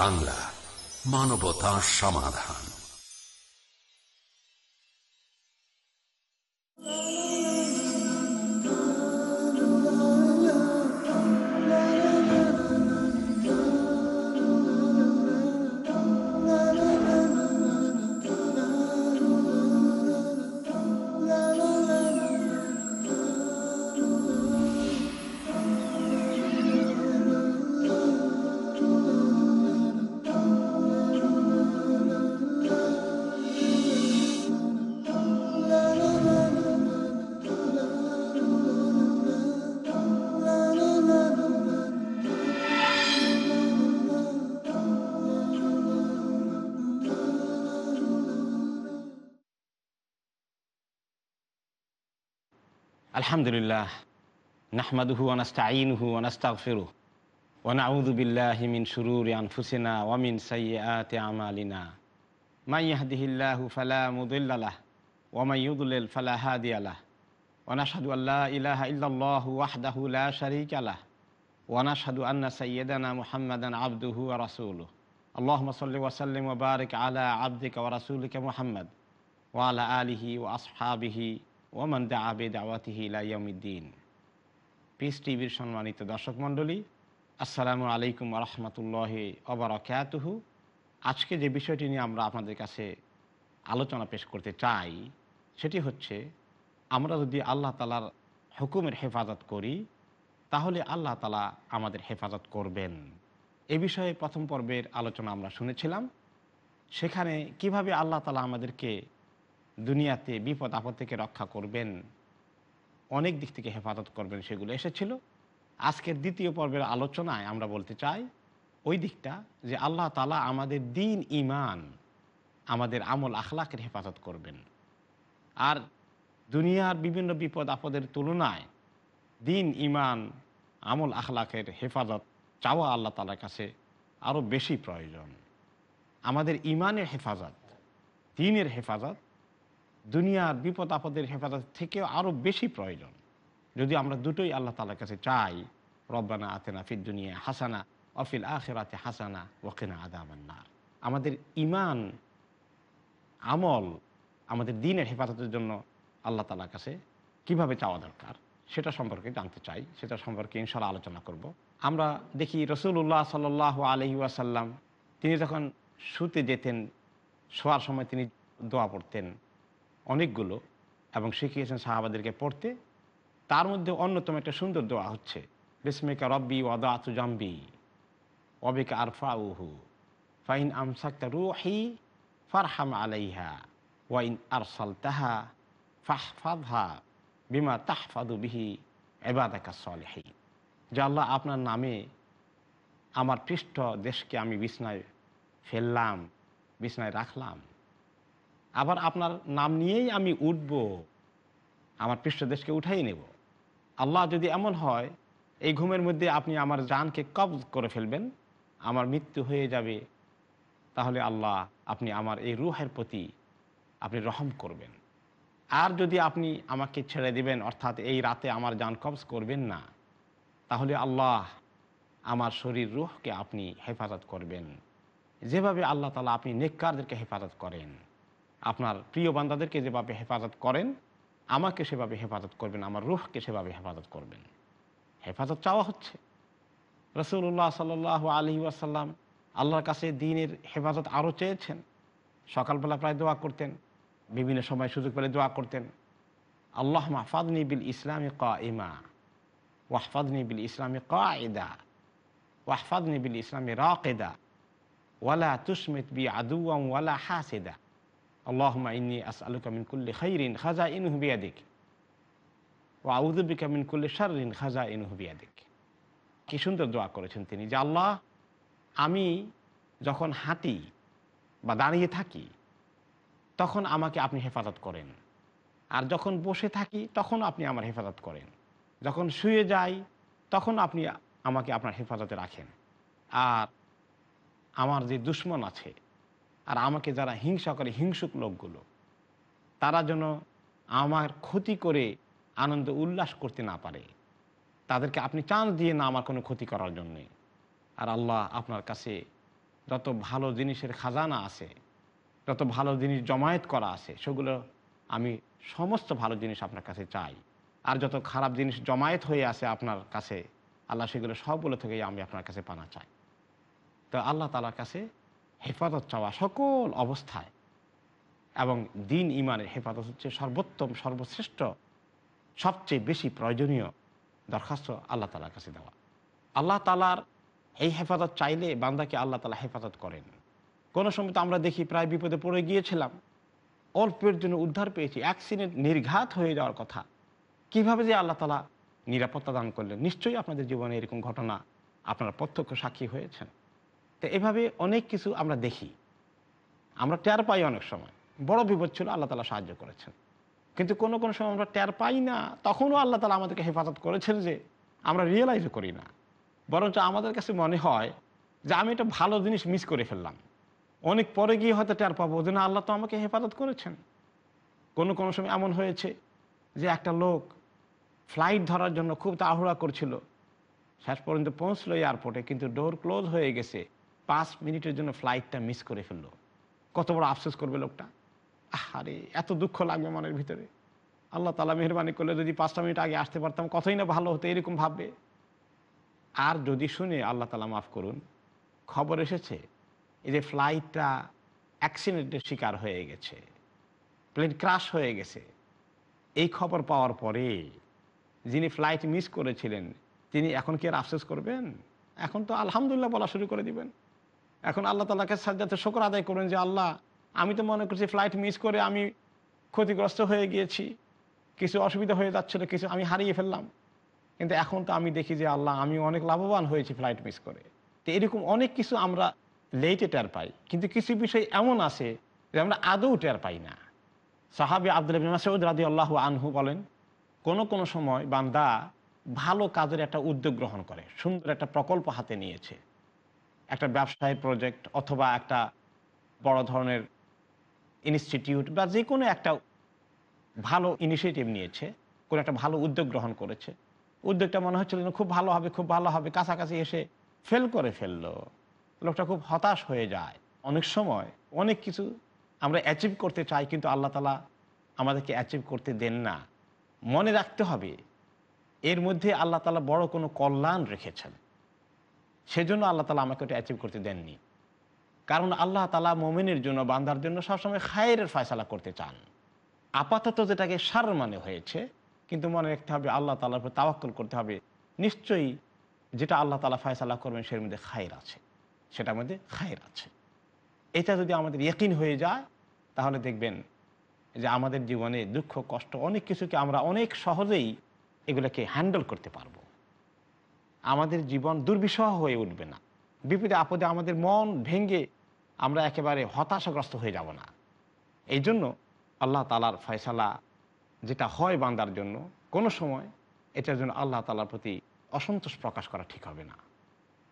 বাংলা মানবতা সমাধান। আলহামদুলিল্লাহ নাহমাদুহু আনাস্তাইনহু আনাস্তাগফিরু ওয়ানাউযু বিল্লাহি মিন শুরুরি আনফুসিনা ওয়া মিন সাইয়্যাতি আমালিনা মাই ইয়াহদিহিল্লাহু ফালা মুদিল্লা লাহ ওয়া মাই ইউদ্লিল ফালা হাদিয়া লাহ ওয়া নাশহাদু আল্লা ইলাহা ইল্লাল্লাহু ওয়াহদাহু লা শারীকা লাহ ওয়া নাশহাদু আন্না সাইয়্যিদানা মুহাম্মাদান আবদুহু ওয়া রাসূলুহু আল্লাহুম্মা সাল্লি ওয়া সাল্লিম ওয়া বারিক আলা আবদিকা ওয়া রাসূলিকা ওমান দা আবে দাওয়াতিহি পিস টিভির সম্মানিত দর্শক মণ্ডলী, আসসালামু আলাইকুম রহমতুল্লাহ অবরাকাতুহু আজকে যে বিষয়টি নিয়ে আমরা আপনাদের কাছে আলোচনা পেশ করতে চাই, সেটি হচ্ছে, আমরা যদি আল্লাহ তালার হুকুমের হেফাজত করি, তাহলে আল্লাহ তালা আমাদের হেফাজত করবেন। এ বিষয়ে প্রথম পর্বের আলোচনা আমরা শুনেছিলাম। সেখানে কীভাবে আল্লাহ তালা আমাদেরকে দুনিয়াতে বিপদ, আপদ থেকে রক্ষা করবেন, অনেক দিক থেকে হেফাজত করবেন সেগুলো এসেছিল। আজকের দ্বিতীয় পর্বের আলোচনায় আমরা বলতে চাই, ওই দিকটা যে আল্লাহ তালা আমাদের দিন ইমান আমাদের আমল আখলাকের হেফাজত করবেন। আর দুনিয়ার বিভিন্ন বিপদ, আপদের তুলনায় দিন ইমান আমল আখলাকের হেফাজত চাওয়া আল্লাহ তালার কাছে আরও বেশি প্রয়োজন। আমাদের ইমানের হেফাজত, দিনের হেফাজত দুনিয়ার বিপদ আপদের হেফাজত থেকেও আরও বেশি প্রয়োজন। যদি আমরা দুটোই আল্লাহ তালার কাছে চাই, রব্বানা আতেনা ফির দুনিয়া হাসানা অফিল আখেরাতে হাসানা ওকেনা আদামান্নার আমাদের ইমান আমল আমাদের দিনের হেফাজতের জন্য আল্লাহ তালার কাছে কীভাবে চাওয়া দরকার, সেটা সম্পর্কে জানতে চাই। সেটা সম্পর্কে ইনশাল্লাহ আলোচনা করব। আমরা দেখি রসুল্লাহ সাল আলহি ওয়াসাল্লাম, তিনি যখন শুতে যেতেন, শোয়ার সময় তিনি দোয়া পড়তেন। অনেকগুলো এবং শিখিয়েছেন সাহাবাদেরকে পড়তে। তার মধ্যে অন্যতম একটা সুন্দর দোয়া হচ্ছে, বিস্মিকা রব্বি ওয়াদা আতু জাম্বি অবিকা আরফা উহু ফাইন আমসাক্তা রুহি ফারহাম আলাইহা ওয়াইন আরসাল তাহা ফাহফাদহা বিমা তাহফাদু বিহি এবাদাকা সলেহি যে আল্লাহ আপনার নামে আমার পৃষ্ঠ দেশকে আমি বিছনায় ফেললাম, বিছনায় রাখলাম। আবার আপনার নাম নিয়েই আমি উঠব, আমার পৃষ্ঠদেশকে উঠাই নেব। আল্লাহ যদি এমন হয়, এই ঘুমের মধ্যে আপনি আমার জানকে কবজ করে ফেলবেন, আমার মৃত্যু হয়ে যাবে, তাহলে আল্লাহ আপনি আমার এই রুহের প্রতি আপনি রহম করবেন। আর যদি আপনি আমাকে ছেড়ে দিবেন, অর্থাৎ এই রাতে আমার জান কবজ করবেন না, তাহলে আল্লাহ আমার শরীর রুহকে আপনি হেফাজত করবেন। যেভাবে আল্লাহ তালা আপনি নেককারদেরকে হেফাজত করেন। আপনার প্রিয় বান্দাদেরকে যেভাবে হেফাজত করেন, আমাকে সেভাবে হেফাজত করবেন, আমার রুহকে সেভাবে হেফাজত করবেন। হেফাজত চাওয়া হচ্ছে। রসুল্লাহ সাল আলহি আসাল্লাম আল্লাহর কাছে দিনের হেফাজত আরও চেয়েছেন। সকালবেলা প্রায় দোয়া করতেন, বিভিন্ন সময় সুযোগ পেলে দোয়া করতেন। আল্লাহ মাহফাদনি বিল ইসলামী ক ইমা ওয়াহফাদনি বিল ইসলামী ক এদা ওয়াহফাদনি বিল ইসলামী রাকেদা ওয়ালা তুসমিত বি আদুয়াম ওয়ালা হাসেদা। মিন ইনহু বিয়াদিক। ও কি সুন্দর দোয়া করেছেন তিনি যে, আল্লাহ, আমি যখন হাঁটি বা দাঁড়িয়ে থাকি, তখন আমাকে আপনি হেফাজত করেন। আর যখন বসে থাকি তখন আপনি আমার হেফাজত করেন। যখন শুয়ে যাই, তখন আপনি আমাকে আপনার হেফাজতে রাখেন। আর আমার যে দুশ্মন আছে আর আমাকে যারা হিংসা করে, হিংসুক লোকগুলো, তারা যেন আমার ক্ষতি করে আনন্দ উল্লাস করতে না পারে। তাদেরকে আপনি চান্স দিয়ে না আমার কোনো ক্ষতি করার জন্যে। আর আল্লাহ আপনার কাছে যত ভালো জিনিসের খাজানা আছে, যত ভালো জিনিস জমায়েত করা আছে, সেগুলো আমি সমস্ত ভালো জিনিস আপনার কাছে চাই। আর যত খারাপ জিনিস জমায়েত হয়ে আছে আপনার কাছে, আল্লাহ সেগুলো সবগুলো থেকেই আমি আপনার কাছে পানা চাই। তো আল্লাহ তালার কাছে হেফাজত চাওয়া সকল অবস্থায়। এবং দিন ইমানের হেফাজত হচ্ছে সর্বোত্তম, সর্বশ্রেষ্ঠ, সবচেয়ে বেশি প্রয়োজনীয় দরখাস্ত আল্লাহ তালার কাছে দেওয়া। আল্লাহ তালার এই হেফাজত চাইলে বান্দাকে আল্লাহ তালা হেফাজত করেন। কোনো সময় তো আমরা দেখি প্রায় বিপদে পড়ে গিয়েছিলাম। অল্পের জন্য উদ্ধার পেয়েছি। অ্যাক্সিডেন্ট নির্ঘাত হয়ে যাওয়ার কথা। কীভাবে যে আল্লাহ তালা নিরাপত্তা দান করলেন? নিশ্চয়ই আপনাদের জীবনে এরকম ঘটনা আপনারা প্রত্যক্ষ সাক্ষী হয়েছেন। তো এভাবে অনেক কিছু আমরা দেখি। আমরা টের পাই অনেক সময়। বড় বিপদ ছিল আল্লাহ তালা সাহায্য করেছেন। কিন্তু কোনো কোনো সময় আমরা টের পাই না। তখনও আল্লাহ তালা আমাদেরকে হেফাজত করেছেন যে আমরা রিয়েলাইজও করি না। বরঞ্চ আমাদের কাছে মনে হয় যে আমি একটা ভালো জিনিস মিস করে ফেললাম। অনেক পরে গিয়ে হয়তো টের পাবো যে না, আল্লাহ তো আমাকে হেফাজত করেছেন। কোনো কোনো সময় এমন হয়েছে যে একটা লোক ফ্লাইট ধরার জন্য খুব তাড়াহুড়া করছিল। শেষ পর্যন্ত পৌঁছলো এয়ারপোর্টে কিন্তু ডোর ক্লোজ হয়ে গেছে। পাঁচ মিনিটের জন্য ফ্লাইটটা মিস করে ফেলল। কত বড় আফসোস করবে লোকটা। আরে এত দুঃখ লাগবে মনের ভিতরে। আল্লাহ তালা মেহরবানি করলে যদি পাঁচটা মিনিট আগে আসতে পারতাম, কতই না ভালো হতো, এরকম ভাববে। আর যদি শুনে আল্লাহ তালা মাফ করুন, খবর এসেছে এই যে ফ্লাইটটা অ্যাক্সিডেন্টের শিকার হয়ে গেছে প্লেন ক্রাশ হয়ে গেছে। এই খবর পাওয়ার পরে যিনি ফ্লাইট মিস করেছিলেন, তিনি এখন কি আর আফসোস করবেন? এখন তো আলহামদুলিল্লাহ বলা শুরু করে দিবেন। এখন আল্লাহ তালাকে সাজ্জাতে শকর আদায় করবেন যে আল্লাহ, আমি তো মনে করছি ফ্লাইট মিস করে আমি ক্ষতিগ্রস্ত হয়ে গিয়েছি, কিছু অসুবিধা হয়ে যাচ্ছিল, কিছু আমি হারিয়ে ফেললাম। কিন্তু এখন তো আমি দেখি যে আল্লাহ, আমি অনেক লাভবান হয়েছি ফ্লাইট মিস করে। তো এরকম অনেক কিছু আমরা লেটে টের পাই। কিন্তু কিছু বিষয় এমন আছে যে আমরা আদৌ টের পাই না। সাহাবি আব্দুল মাসউদ রাদি আল্লাহ আনহু বলেন, কোনো কোনো সময় বান্দা ভালো কাজের একটা উদ্যোগ গ্রহণ করে, সুন্দর একটা প্রকল্প হাতে নিয়েছে। একটা ব্যবসায় প্রজেক্ট অথবা একটা বড় ধরনের ইনস্টিটিউট বা যে কোনো একটা ভালো ইনিশিয়েটিভ নিয়েছে, কোনো একটা ভালো উদ্যোগ গ্রহণ করেছে। উদ্যোগটা মনে হচ্ছিল খুব ভালো হবে, খুব ভালো হবে, কাছাকাছি এসে ফেল করে ফেলল। লোকটা খুব হতাশ হয়ে যায়। অনেক সময় অনেক কিছু আমরা অ্যাচিভ করতে চাই কিন্তু আল্লাহ তালা আমাদেরকে অ্যাচিভ করতে দেন না। মনে রাখতে হবে, এর মধ্যে আল্লাহ তালা বড় কোনো কল্যাণ রেখেছেন। সেজন্য আল্লাহ তালা আমাকে ওটা অ্যাচিভ করতে দেননি। কারণ আল্লাহ তালা মোমেনের জন্য, বান্দার জন্য সবসময় খায়ের ফয়সালা করতে চান। আপাতত যেটাকে সার মানে হয়েছে, কিন্তু মনে রাখতে হবে আল্লাহ তালার উপর তাওয়াক্কল করতে হবে। নিশ্চয়ই যেটা আল্লাহ তালা ফয়সালা করবেন, সের মধ্যে খায়ের আছে। সেটার মধ্যে খায়ের আছে। এটা যদি আমাদের ইয়কিন হয়ে যায়, তাহলে দেখবেন যে আমাদের জীবনে দুঃখ, কষ্ট, অনেক কিছুকে আমরা অনেক সহজেই এগুলোকে হ্যান্ডেল করতে পারব। আমাদের জীবন দুর্বিষহ হয়ে উঠবে না। বিপদে আপদে আমাদের মন ভেঙে আমরা একেবারে হতাশাগ্রস্ত হয়ে যাব না। এই জন্য আল্লাহ তালার ফয়সালা যেটা হয় বান্দার জন্য, কোনো সময় এটার জন্য আল্লাহ তালার প্রতি অসন্তোষ প্রকাশ করা ঠিক হবে না।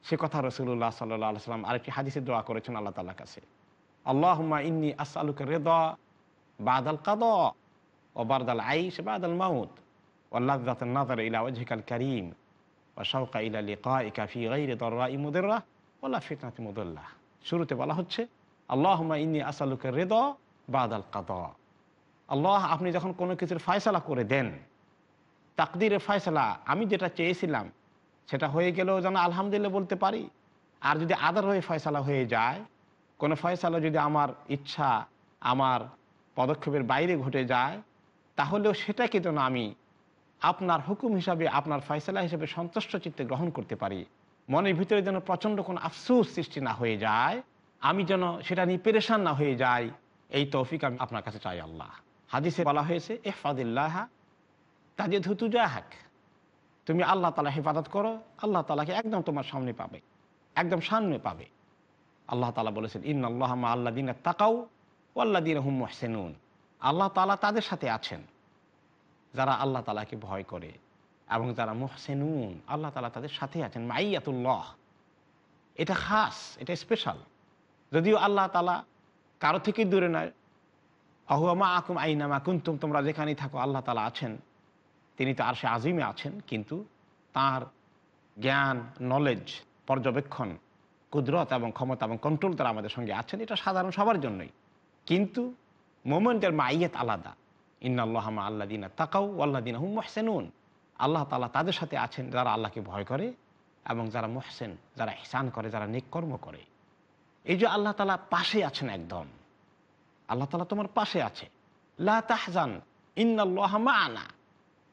সে কথা রসুল্লাহ সাল্লাহ সাল্লাম আরেকটি হাদিসে দোয়া করেছেন আল্লাহ তালার কাছে। আল্লাহমা ইন্নি আসালুকে রেদ বাদাল কাদ ও বারদাল আইস বাদাল মাউত আল্লাহ নাজার ইলা ওয়াজহিকাল করিম। শুরুতে বলা হচ্ছে আল্লাহমা ইন্নি আসালুকে রেদ বাদাল কাদ। আল্লাহ, আপনি যখন কোনো কিছুর ফয়সলা করে দেন, তাকদিরের ফয়সলা, আমি যেটা চেয়েছিলাম, সেটা হয়ে গেলেও যেন আলহামদুলিল্লাহ বলতে পারি। আর যদি আদার হয়ে ফয়সালা হয়ে যায়, কোনো ফয়সালা যদি আমার ইচ্ছা, আমার পদক্ষেপের বাইরে ঘটে যায়, তাহলেও সেটাকে যেন আমি আপনার হুকুম হিসাবে, আপনার ফয়সালা হিসাবে সন্তুষ্ট চিত্তে গ্রহণ করতে পারি। মনের ভিতরে যেন প্রচণ্ড কোনো আফসুস সৃষ্টি না হয়ে যায়, আমি যেন সেটা নিয়ে পেরেশান না হয়ে যাই, এই তৌফিক আমি আপনার কাছে চাই আল্লাহ। হাদিসে বলা হয়েছে এফাদিল্লাহ তাজে ধুতু হাক তুমি আল্লাহ তালা হেফাজত করো, আল্লাহ তালাকে একদম তোমার সামনে পাবে, একদম সামনে পাবে। আল্লাহ তালা বলেছেন ইন আল্লাহ আল্লা দিন তাকাও ও আল্লা দিন হুম মহসেনুন। আল্লাহ তালা তাদের সাথে আছেন। যারা আল্লাহ তালাকে ভয় করে এবং যারা মোহসেনুন, আল্লাহ তালা তাদের সাথে আছেন। মাইয়াতুল্লাহ। এটা খাস, এটা স্পেশাল যদিও আল্লাহ তালা কারও থেকেই দূরে নয়। আহুয়ামা আকুম আইনামা কুন্তুম, তোমরা যেখানেই থাকো আল্লাহ তালা আছেন। তিনি তো আর সে আজিমে আছেন, কিন্তু তার জ্ঞান নলেজ পর্যবেক্ষণ, কুদরত এবং ক্ষমতা এবং কন্ট্রোল তারা আমাদের সঙ্গে আছেন। এটা সাধারণ সবার জন্যই। কিন্তু মোমেন্টের মাইয়াত আলাদা। ইন্নাল্লাহমা আল্লাহ দিনা তাকাউ আল্লাহ দিনা হুম মহসেনুন। আল্লাহ তালা তাদের সাথে আছেন যারা আল্লাহকে ভয় করে এবং যারা মহসেন, যারা ইহসান করে, যারা নেককর্ম করে। এই যে আল্লাহ তালা পাশে আছেন একদম। আল্লাহ তালা তোমার পাশে আছে। লা তাহজান, ইন্নাল্লাহ মা'ানা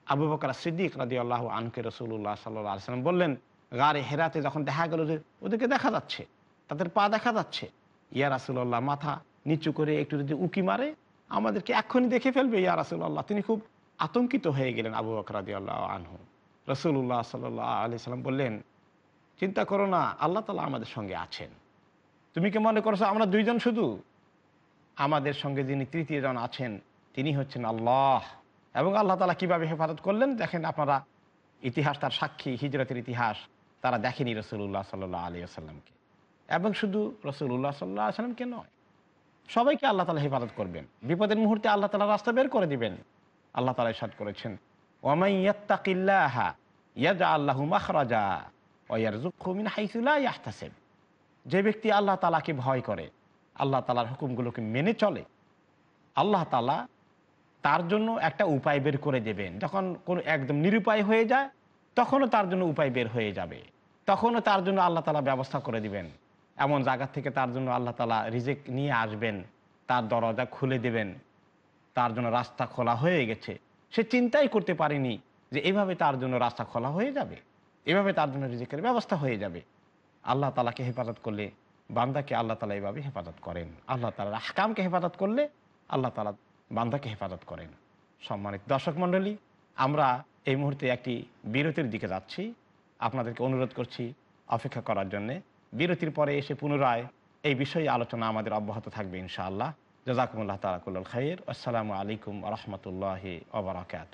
আবু বকর সিদ্দিক রাদি আল্লাহ আনকে রসুল্লাহ সাল্লাহ সাল্লাম বললেন গাড়ে হেরাতে যখন দেখা গেল যে ওদেরকে দেখা যাচ্ছে, তাদের পা দেখা যাচ্ছে, ইয়া রাসুল্লাহ মাথা নিচু করে একটু যদি উকি মারে আমাদেরকে এক্ষুনি দেখে ফেলবে, ইয়া রাসুল্লাহ তিনি খুব আতঙ্কিত হয়ে গেলেন আবু বকর রাদি আল্লাহ আনহু। রসুল্লাহ সাল্লাহ আলি সাল্লাম বললেন, চিন্তা করো না, আল্লাহ তালা আমাদের সঙ্গে আছেন। তুমি কি মনে করছ আমরা দুইজন শুধু? আমাদের সঙ্গে যিনি তৃতীয় জন আছেন, তিনি হচ্ছেন আল্লাহ। এবং আল্লাহ তালা কীভাবে হেফাজত করলেন? দেখেন আপনারা ইতিহাস, তার সাক্ষী, হিজরতের ইতিহাস, তারা দেখেনি রসুল্লাহ সাল্লাহ আলী আসাল্লামকে এবং শুধু রসুল্লাহ সাল্লাহ আসাল্লামকে নয় সবাইকে আল্লাহ তালা হেফাজত করবেন। বিপদের মুহূর্তে আল্লাহ তালা রাস্তা বের করে দিবেন। আল্লাহ তালা ইসাদ করেছেন। আল্লাহু যে ব্যক্তি আল্লাহ তালাকে ভয় করে, আল্লাহ তালার হুকুমগুলোকে মেনে চলে, আল্লাহ তালা তার জন্য একটা উপায় বের করে দেবেন। যখন কোনো একদম নিরুপায় হয়ে যায়, তখনও তার জন্য উপায় বের হয়ে যাবে। তখনও তার জন্য আল্লাহ তালা ব্যবস্থা করে দিবেন। এমন জায়গা থেকে তার জন্য আল্লাহ তালা রিজেক নিয়ে আসবেন, তার দরজা খুলে দেবেন, তার জন্য রাস্তা খোলা হয়ে গেছে। সে চিন্তাই করতে পারেনি যে এভাবে তার জন্য রাস্তা খোলা হয়ে যাবে, এভাবে তার জন্য রিজেকের ব্যবস্থা হয়ে যাবে। আল্লাহ তালাকে হেফাজত করলে বান্দাকে আল্লাহ তালা এভাবে হেফাজত করেন। আল্লাহ তালার আহকামকে হেফাজত করলে আল্লাহ তালা বান্দাকে হেফাজত করেন। সম্মানিত দর্শক মণ্ডলী, আমরা এই মুহূর্তে একটি বিরতির দিকে যাচ্ছি। আপনাদেরকে অনুরোধ করছি অপেক্ষা করার জন্যে। বিরতির পরে এসে পুনরায় এই বিষয়ে আলোচনা আমাদের অব্যাহত থাকবে, ইনশাআল্লাহ। জজাকুমুল্লাহ তালাকুল্ল খাইর। আসসালামু আলাইকুম রহমতুল্লাহ ওবরাকাত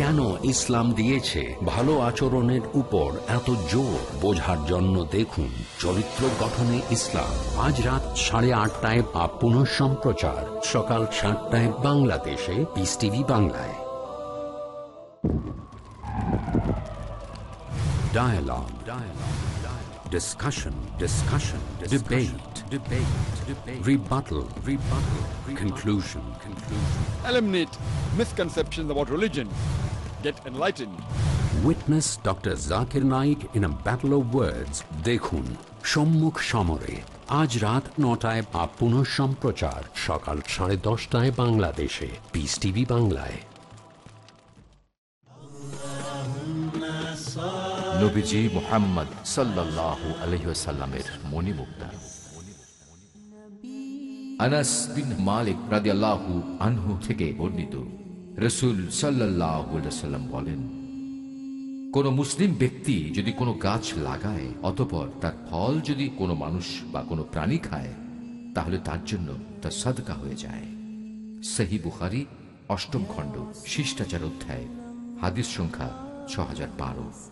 কেন ইসলাম দিয়েছে ভালো আচরণের উপর এত জোর বোঝার জন্য দেখুন চরিত্র গঠনে ইসলাম আজ রাত সাড়ে আটটায় বা পুনঃ সম্প্রচার সকাল সাতটায় বাংলাদেশে পিস টিভি বাংলায় Dialogue. Dialogue. Dialogue. Discussion. Discussion. Debate. Debate. Debate. Rebuttal. Rebuttal. Rebuttal. Conclusion. Conclusion. Eliminate misconceptions about religion. Get enlightened. Witness Dr. Zakir Naik in a battle of words. দেখুন সম্মুখ সমরে আজ রাত নটায় বা পুনঃ সম্প্রচার সকাল সাড়ে দশটায় বাংলাদেশে পিস টিভি বাংলায় নবীজি মোহাম্মদ সাল্লাল্লাহু আলহিসাল্লামের মণিমুক্তা আনাস বিন মালিক রাদিয়াল্লাহু আনহু থেকে বর্ণিত রসুল সাল্লাম বলেন, কোন মুসলিম ব্যক্তি যদি কোনো গাছ লাগায়, অতপর তার ফল যদি কোনো মানুষ বা কোনো প্রাণী খায়, তাহলে তার জন্য তা সাদকা হয়ে যায়। সেহি বুখারি, অষ্টম খণ্ড, শিষ্টাচার অধ্যায়, হাদিস সংখ্যা ছ হাজার বারো।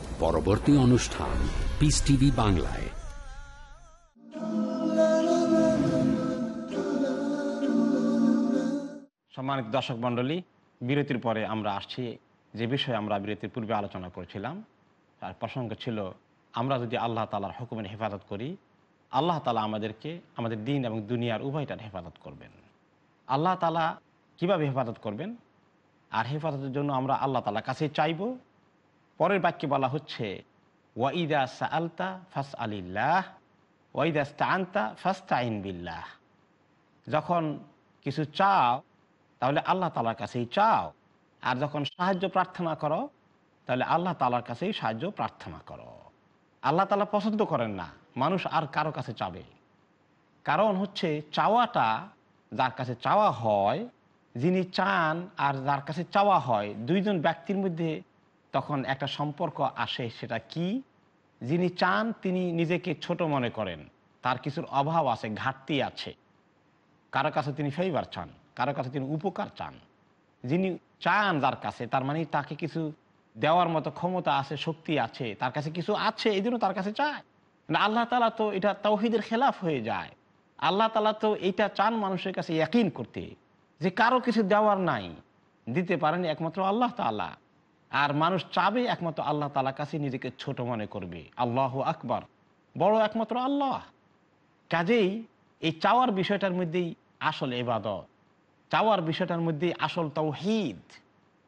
পরবর্তী অনুষ্ঠান পিস টিভি বাংলায়। সম্মানিত দর্শক মণ্ডলী, বিরতির পরে আমরা আসছি। যে বিষয়ে আমরা বিরতির পূর্বে আলোচনা করেছিলাম, তার প্রসঙ্গ ছিল, আমরা যদি আল্লাহ তালার হুকুমের হেফাজত করি, আল্লাহ তালা আমাদেরকে, আমাদের দিন এবং দুনিয়ার উভয়টার হেফাজত করবেন। আল্লাহ তালা কীভাবে হেফাজত করবেন? আর হেফাজতের জন্য আমরা আল্লাহ তালার কাছে চাইব পরের বাক্যে বলা হচ্ছে ওয়াইদা সা আলতা ফাস আলিল্লাহ ওয়াইদা আনতা ফাস্তা আইন বিল্লাহ। যখন কিছু চাও, তাহলে আল্লাহ তালার কাছেই চাও। আর যখন সাহায্য প্রার্থনা করো, তাহলে আল্লাহ তালার কাছেই সাহায্য প্রার্থনা করো। আল্লাহ তালা পছন্দ করেন না, মানুষ আর কারও কাছে চাবে। কারণ হচ্ছে, চাওয়াটা যার কাছে চাওয়া হয়, যিনি চান আর যার কাছে চাওয়া হয়, দুইজন ব্যক্তির মধ্যে তখন একটা সম্পর্ক আসে সেটা কি? যিনি চান তিনি নিজেকে ছোট মনে করেন। তার কিছুর অভাব আছে, ঘাটতি আছে। কারও কাছে তিনি ফেইবার চান, কারও কাছে তিনি উপকার চান। যিনি চান যার কাছে, তার মানে তাকে কিছু দেওয়ার মতো ক্ষমতা আছে, শক্তি আছে, তার কাছে কিছু আছে, এই তার কাছে চায়। না আল্লাহ তালা তো এটা তৌহিদের খেলাফ হয়ে যায়। আল্লাহ তালা তো এইটা চান মানুষের কাছে ইয়াকিন করতে, যে কারও কিছু দেওয়ার নাই, দিতে পারেন একমাত্র আল্লাহ তালা আর মানুষ চাবে একমাত্র আল্লাহ তালা কাছে নিজেকে ছোট মনে করবে। আল্লাহ আকবার। বড় একমাত্র আল্লাহ। কাজেই এই চাওয়ার বিষয়টার মধ্যেই আসল এবাদত চাওয়ার বিষয়টার মধ্যেই আসল তৌহিদ।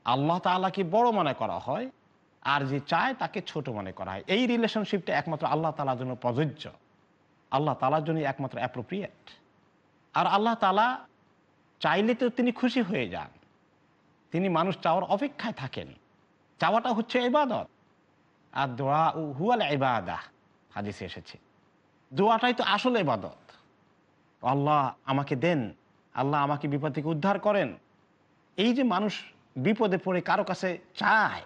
আল্লাহ তালাকে বড় মনে করা হয় আর যে চায় তাকে ছোট মনে করা হয়। এই রিলেশনশিপটা একমাত্র আল্লাহ তালার জন্য প্রযোজ্য। আল্লাহ তালার জন্য একমাত্র অ্যাপ্রোপ্রিয়েট আর আল্লাহ তালা চাইলে তো তিনি খুশি হয়ে যান। তিনি মানুষ চাওয়ার অপেক্ষায় থাকেন। চাওয়াটা হচ্ছে ইবাদত। আর দোয়া হুয়াল ইবাদা, হাদিসে এসেছে। দোয়াটাই তো আসল ইবাদত। আল্লাহ আমাকে দেন, আল্লাহ আমাকে বিপদ থেকে উদ্ধার করেন। এই যে মানুষ বিপদে পড়ে, কারও কাছে চায়,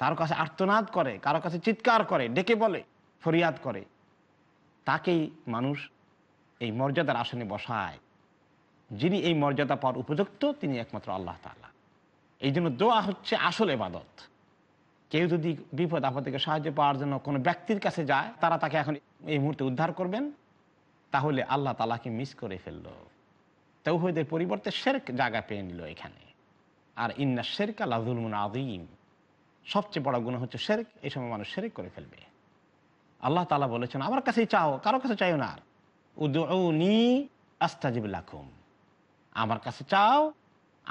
কারও কাছে আর্তনাদ করে, কারও কাছে চিৎকার করে, ডেকে বলে, ফরিয়াদ করে, তাকেই মানুষ এই মর্যাদার আসনে বসায়। যিনি এই মর্যাদা পাওয়ার উপযুক্ত, তিনি একমাত্র আল্লাহ তালা এই জন্য দোয়া হচ্ছে আসল এবাদত কেউ যদি বিপদ আপদ থেকে সাহায্য পাওয়ার জন্য কোনো ব্যক্তির কাছে যায়, তারা তাকে এখন এই মুহূর্তে উদ্ধার করবেন, তাহলে আল্লাহ তালাকে মিস করে ফেলল। তৌহিদের পরিবর্তে শেরক জায়গা পেয়ে নিল এখানে। আর ইন্না শেরক আল্লাহুলমুন আদিম সবচেয়ে বড় গুণ হচ্ছে শেরক, এই সময় মানুষ শেরেক করে ফেলবে। আল্লাহ তালা বলেছেন, আমার কাছেই চাও, কারও কাছে চাইও না আস্তাজিবুল্লাকুম আমার কাছে চাও,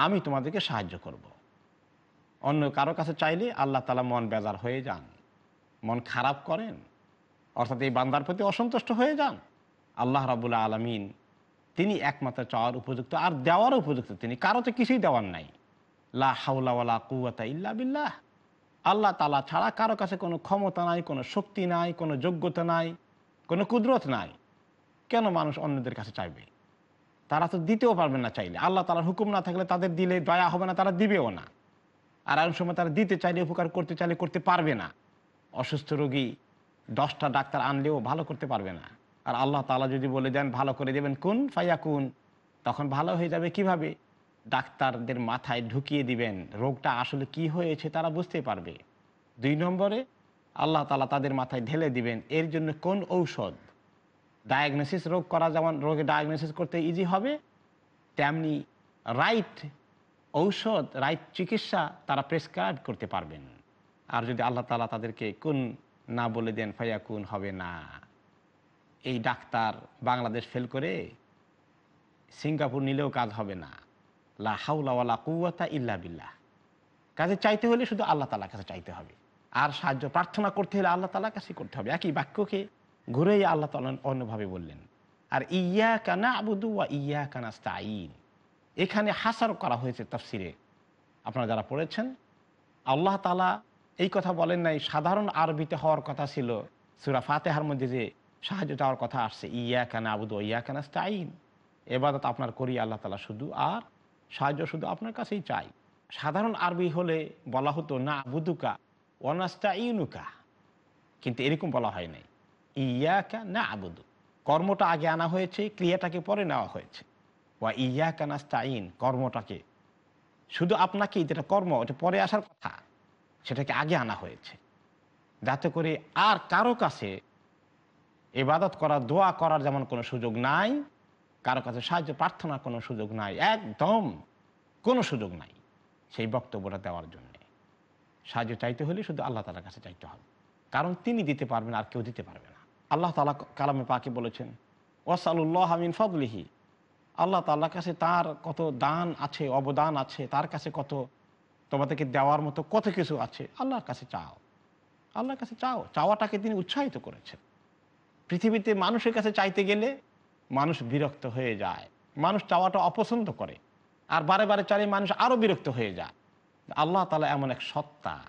আমি তোমাদেরকে সাহায্য করব। অন্য কারও কাছে চাইলে আল্লাহ তালা মন বেজার হয়ে যান। মন খারাপ করেন, অর্থাৎ এই বান্দার প্রতি অসন্তুষ্ট হয়ে যান। আল্লাহ রাবুল্লাহ আলমিন তিনি একমাত্র চাওয়ার উপযুক্ত আর দেওয়ার উপযুক্ত। তিনি কারও তো কিছুই দেওয়ার নাই। লা হাউলা কুয়াতা ইল্লা বিল্লাহ। আল্লাহ তালা ছাড়া কারও কাছে কোনো ক্ষমতা নাই, কোনো শক্তি নাই, কোনো যোগ্যতা নাই, কোনো কুদরত নাই। কেন মানুষ অন্যদের কাছে চাইবে? তারা তো দিতেও পারবে না চাইলে। আল্লাহ তালার হুকুম না থাকলে তাদের দিলে দয়া হবে না, তারা দিবেও না। আর এমন সময় তারা দিতে চাইলে, উপকার করতে চাইলে করতে পারবে না। অসুস্থ রোগী দশটা ডাক্তার আনলেও ভালো করতে পারবে না। আর আল্লাহ তালা যদি বলে দেন, ভালো করে দেবেন, কোন ফাইয়া কোন তখন ভালো হয়ে যাবে কীভাবে? ডাক্তারদের মাথায় ঢুকিয়ে দিবেন। রোগটা আসলে কি হয়েছে তারা বুঝতে পারবে। দুই নম্বরে, আল্লাহ তালা তাদের মাথায় ঢেলে দিবেন, এর জন্য কোন ঔষধ? ডায়াগনোসিস রোগ করা যেমন, রোগে ডায়াগনোসিস করতে ইজি হবে, তেমনি রাইট ঔষধ রাইট চিকিৎসা তারা প্রেসক্রাইব করতে পারবেন। আর যদি আল্লাহ তালা তাদেরকে কোন না বলে দেন, ফাইয়া কোন হবে না। এই ডাক্তার বাংলাদেশ ফেল করে সিঙ্গাপুর নিলেও কাজ হবে না। লা হাউলা কুয়াতা ইল্লা বিল্লাহ। কাজে চাইতে হলে শুধু আল্লাহ তালার কাছে চাইতে হবে। আর সাহায্য, প্রার্থনা করতে হলে আল্লাহ তালার কাছেই করতে হবে। একই বাক্যকে ঘুরেই আল্লাহ তালা অন্যভাবে বললেন। আর ইয়া কানা আবুদু ওয়া ইয়া কানা স্তাইন এখানে হাসার করা হয়েছে তফসিরে। আপনারা যারা পড়েছেন, আল্লাহ তালা এই কথা বলেন নাই, সাধারণ আরবিতে হওয়ার কথা ছিল। সুরা ফাতেহার মধ্যে যে সাহায্য চাওয়ার কথা আসছে ইয়া কানা আবুদু ইয়া কানা স্তাইন এবাদত আপনার করি আল্লাহ তালা শুধু, আর সাহায্য শুধু আপনার কাছেই চাই। সাধারণ আরবি হলে বলা হতো না আবুদুকা ওয়ানাস্তা ইউনুকা কিন্তু এরকম বলা হয় নাই। ইয়াকা না আবুদু কর্মটা আগে আনা হয়েছে, ক্রিয়াটাকে পরে নেওয়া হয়েছে। ওয়া ইয়া কানাস্তাইন কর্মটাকে। শুধু আপনাকে যেটা কর্ম, ওটা পরে আসার কথা, সেটাকে আগে আনা হয়েছে। যাতে করে আর কারও কাছে এবাদত করার, দোয়া করার যেমন কোনো সুযোগ নাই, কারও কাছে সাহায্য প্রার্থনার কোনো সুযোগ নাই, একদম কোনো সুযোগ নাই সেই বক্তব্যটা দেওয়ার জন্য। সাহায্য চাইতে হলে শুধু আল্লাহ তালার কাছে চাইতে হবে। কারণ তিনি দিতে পারবেন আর কেউ দিতে পারবে না। আল্লাহ তালা কালামে পাকে বলেছেন ওয়াসালুল্লাহ আমিন ফদলিহি। আল্লাহ তাল্লাহ কাছে তার কত দান আছে, অবদান আছে, তার কাছে কত তোমাদেরকে দেওয়ার মতো কত কিছু আছে, আল্লাহর কাছে চাও। আল্লাহর কাছে চাও। চাওয়াটাকে তিনি উৎসাহিত করেছেন। পৃথিবীতে মানুষের কাছে চাইতে গেলে মানুষ বিরক্ত হয়ে যায়। মানুষ চাওয়াটা অপছন্দ করে। আর বারে বারে চাইলে মানুষ আরও বিরক্ত হয়ে যায়। আল্লাহ তালা এমন এক সত্তা।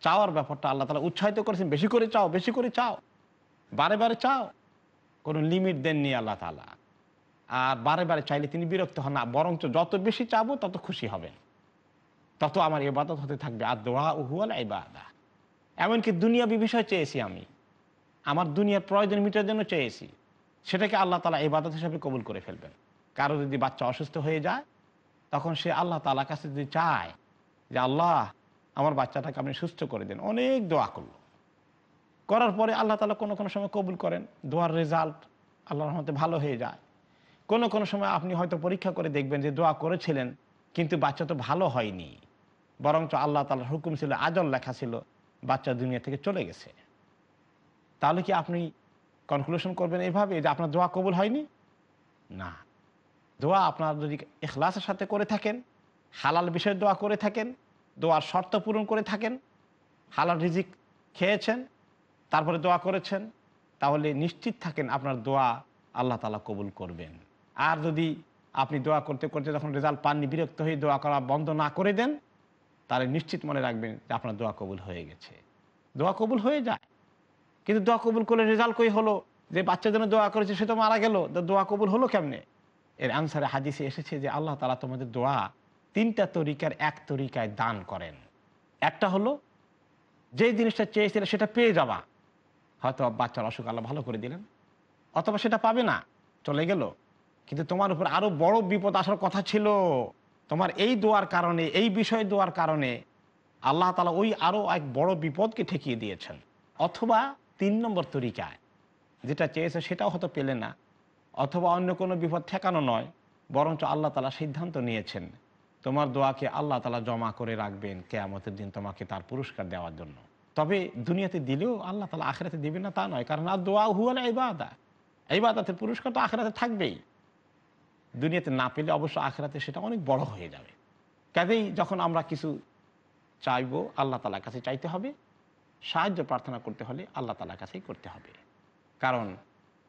চাওয়ার ব্যাপারটা আল্লাহ তালা উৎসাহিত করেছেন, বেশি করে চাও, বেশি করে চাও। বারে বারে চাও। কোনো লিমিট দেননি আল্লাহ তালা আর বারে বারে চাইলে তিনি বিরক্ত হন না, বরঞ্চ যত বেশি চাবো তত খুশি হবেন। তত আমার ইবাদত হতে থাকবে, আর দোয়া উহুয়াল ইবাদা। এমনকি দুনিয়াবি বিষয় চেয়েছি আমি। আমার দুনিয়ার প্রয়োজন মিটার জন্য চেয়েছি। সেটাকে আল্লাহ তালা ইবাদত হিসাবে কবুল করে ফেলবেন। কারও যদি বাচ্চা অসুস্থ হয়ে যায়, তখন সে আল্লাহ তালার কাছে যদি চায় যে, আল্লাহ, আমার বাচ্চাটাকে আপনি সুস্থ করে দেন। অনেক দোয়া করল। করার পরে আল্লাহ তালা কোনো কোনো সময় কবুল করেন। দোয়ার রেজাল্ট আল্লাহর রহমতে ভালো হয়ে যায়। কোনো কোনো সময় আপনি হয়তো পরীক্ষা করে দেখবেন যে দোয়া করেছিলেন, কিন্তু বাচ্চা তো ভালো হয়নি। বরঞ্চ আল্লাহ তালার হুকুম ছিল, আজল লেখা ছিল, বাচ্চা দুনিয়া থেকে চলে গেছে। তাহলে কি আপনি কনক্লুশন করবেন এইভাবে যে আপনার দোয়া কবুল হয়নি? না। দোয়া আপনার যদি এখলাসের সাথে করে থাকেন, হালাল বিষয়ে দোয়া করে থাকেন, দোয়ার শর্ত পূরণ করে থাকেন, হালাল রিজিক খেয়েছেন, তারপরে দোয়া করেছেন, তাহলে নিশ্চিত থাকেন আপনার দোয়া আল্লাহ তালা কবুল করবেন। আর যদি আপনি দোয়া করতে করতে যখন রেজাল্ট পাননি, বিরক্ত হয়ে দোয়া করা বন্ধ না করে দেন, তাহলে নিশ্চিত মনে রাখবেন যে আপনার দোয়া কবুল হয়ে গেছে। দোয়া কবুল হয়ে যায়। কিন্তু দোয়া কবুল করলে রেজাল্ট কই হলো? যে বাচ্চার জন্য দোয়া করেছে, সে তো মারা গেল। দোয়া কবুল হলো কেমনে? এর আনসারে হাদিসে এসেছে যে আল্লাহ তালা তোমাদের দোয়া তিনটা তরিকার এক তরিকায় দান করেন। একটা হলো, যেই জিনিসটা চেয়েছিলে সেটা পেয়ে যাবা। হয়তো বাচ্চার অসুখ আল্লাহ ভালো করে দিলেন, অথবা সেটা পাবে না, চলে গেল। কিন্তু তোমার উপর আরও বড় বিপদ আসার কথা ছিল। তোমার এই দোয়ার কারণে, এই বিষয় দোয়ার কারণে আল্লাহ তালা ওই আরও এক বড় বিপদকে ঠেকিয়ে দিয়েছেন। অথবা তিন নম্বর তরিকায় যেটা চেয়েছে সেটাও হয়তো পেলে না, অথবা অন্য কোনো বিপদ ঠেকানো নয়, বরঞ্চ আল্লাহ তালা সিদ্ধান্ত নিয়েছেন তোমার দোয়াকে আল্লাহ তালা জমা করে রাখবেন কেয়ামতের দিন তোমাকে তার পুরস্কার দেওয়ার জন্য। তবে দুনিয়াতে দিলেও আল্লাহ তালা আখেরাতে দিবে না তা নয়, কারণ আর দোয়া হুয়াল ইবাদা। ইবাদাতের পুরস্কার তো আখেরাতে থাকবেই। দুনিয়াতে না পেলে অবশ্য আখেরাতে সেটা অনেক বড় হয়ে যাবে। কাজেই যখন আমরা কিছু চাইব, আল্লাহ তালার কাছে চাইতে হবে। সাহায্য প্রার্থনা করতে হলে আল্লাহ তালার কাছেই করতে হবে। কারণ,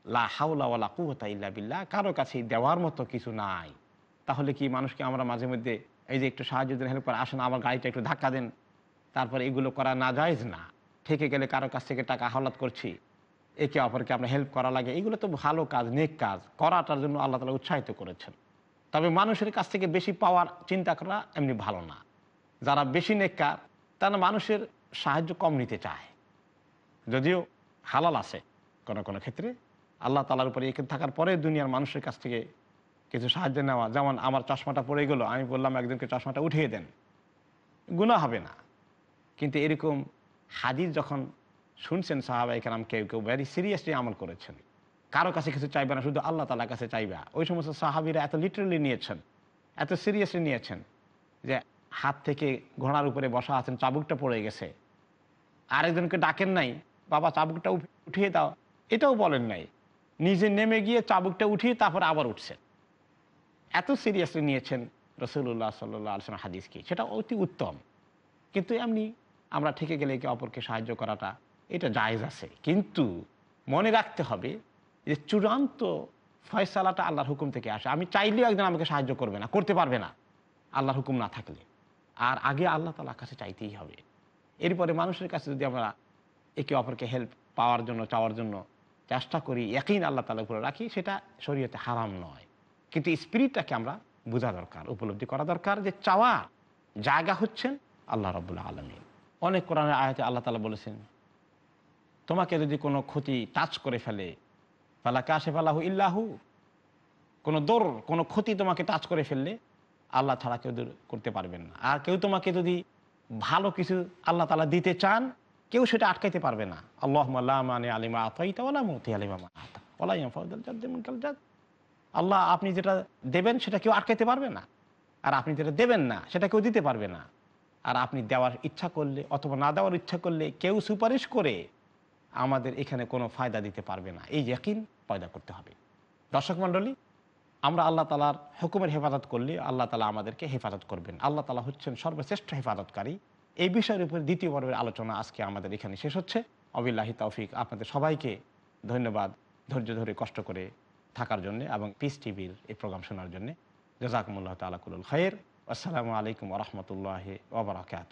লা হাউলা ওয়ালা কুহতা ইল্লা বিল্লাহ, কারও কাছেই দেওয়ার মতো কিছু নাই। তাহলে কি মানুষকে আমরা মাঝে মধ্যে এই যে একটু সাহায্য দেন, হেল্প করে, আসেন, আমার গাড়িটা একটু ধাক্কা দেন। তারপর এগুলো করা না যায়জ না। থেকে গেলে কারও কাছ থেকে টাকা হাওলাত করছি। একে অপরকে আপনার হেল্প করা লাগে। এগুলো তো ভালো কাজ, নেক কাজ। করাটার জন্য আল্লাহ তালা উৎসাহিত করেছেন। তবে মানুষের কাছ থেকে বেশি পাওয়ার চিন্তা করা এমনি ভালো না। যারা বেশি নেককার, তারা মানুষের সাহায্য কম নিতে চায়। যদিও হালাল আছে কোনো কোনো ক্ষেত্রে। আল্লাহ তালার উপরে একে থাকার পরে দুনিয়ার মানুষের কাছ থেকে কিছু সাহায্য নেওয়া। যেমন আমার চশমাটা পড়ে গেলো, আমি বললাম, একজনকে চশমাটা উঠিয়ে দেন। গুণা হবে না। কিন্তু এরকম হাদিস যখন শুনছেন সাহাবা এখানে কেউ কেউ ভেরি সিরিয়াসলি আমল করেছেন। কারও কাছে কিছু চাইবে না, শুধু আল্লাহ তালার কাছে চাইবা। ওই সমস্ত সাহাবিরা এত লিটারেলি নিয়েছেন, এত সিরিয়াসলি নিয়েছেন যে হাত থেকে ঘোড়ার উপরে বসা আছেন, চাবুকটা পড়ে গেছে। আরেকজনকে ডাকেন নাই, বাবা, চাবুকটা উঠিয়ে দাও। এটাও বলেন নাই। নিজে নেমে গিয়ে চাবুকটা উঠিয়ে তারপর আবার উঠছেন। এত সিরিয়াসলি নিয়েছেন রসুল্লাহ সাল্লাহ আলসালাম হাদিসকে। সেটা অতি উত্তম। কিন্তু এমনি আমরা ঠেকে গেলে একে অপরকে সাহায্য করাটা এটা জায়েজ আছে। কিন্তু মনে রাখতে হবে যে চূড়ান্ত ফয়সালাটা আল্লাহর হুকুম থেকে আসে। আমি চাইলেও একজন আমাকে সাহায্য করবে না, করতে পারবে না আল্লাহর হুকুম না থাকলে। আর আগে আল্লাহ তালার কাছে চাইতেই হবে। এরপরে মানুষের কাছে যদি আমরা একে অপরকে হেল্প পাওয়ার জন্য, চাওয়ার জন্য চেষ্টা করি একই আল্লাহ তালা উপরে রাখি, সেটা শরীয়তে হারাম নয়। কিন্তু স্পিরিটটাকে আমরা বোঝা দরকার, উপলব্ধি করা দরকার যে চাওয়া, জায়গা হচ্ছেন আল্লাহ রবুল্লা আলমী অনেক কোরআনের আয়াতে আল্লাহ তালা বলেছেন তোমাকে যদি কোনো ক্ষতি টাচ করে ফেলে, ফালা কাশে ফালাহু ইল্লাহু, কোনো দৌড় কোনো ক্ষতি তোমাকে টাচ করে ফেললে, আল্লাহ ছাড়া কেউ দূর করতে পারবেন না। আর কেউ তোমাকে যদি ভালো কিছু আল্লাহ তালা দিতে চান, কেউ সেটা আটকাইতে পারবে না। আল্লাহ মানে আলিমা আতাইতা ওলা মতি আলিমা। আল্লাহ আপনি যেটা দেবেন, সেটা কেউ আটকাইতে পারবে না। আর আপনি যেটা দেবেন না, সেটা কেউ দিতে পারবে না। আর আপনি দেওয়ার ইচ্ছা করলে অথবা না দেওয়ার ইচ্ছা করলে কেউ সুপারিশ করে আমাদের এখানে কোনো ফায়দা দিতে পারবে না। এই ইয়াকিন পয়দা করতে হবে। দর্শক মণ্ডলী, আমরা আল্লাহ তালার হুকুমের হেফাজত করলে আল্লাহ তালা আমাদেরকে হেফাজত করবেন। আল্লাহ তালা হচ্ছেন সর্বশ্রেষ্ঠ হেফাজতকারী। এই বিষয়ের উপর দ্বিতীয় পর্বের আলোচনা আজকে আমাদের এখানে শেষ হচ্ছে। অবিল্লাহি তৌফিক। আপনাদের সবাইকে ধন্যবাদ ধৈর্য ধরে কষ্ট করে থাকার জন্য এবং পিস টিভির এই প্রোগ্রাম শোনার জন্য। জাজাকুমুল্লাহ তালাকুল খায়ের আসসালামু আলাইকুম রহমতুল্লাহ ওবরাকাত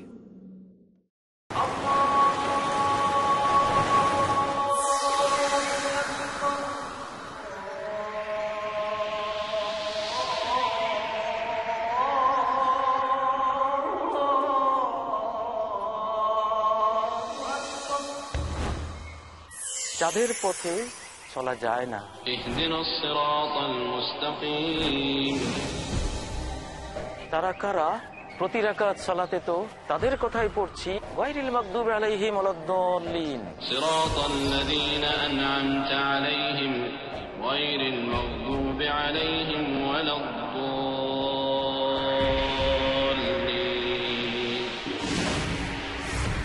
তাদের পথে চলা যায় না। তারা কারা? প্রতি কাজ সালাতে তো তাদের কথাই পড়ছি। গায়রিল মাগদুব আলাইহিম ওয়ালাদ-দাল্লিন সিরাতাল লাযীনা আন'আমতা আলাইহিম গায়রিল মাগদুব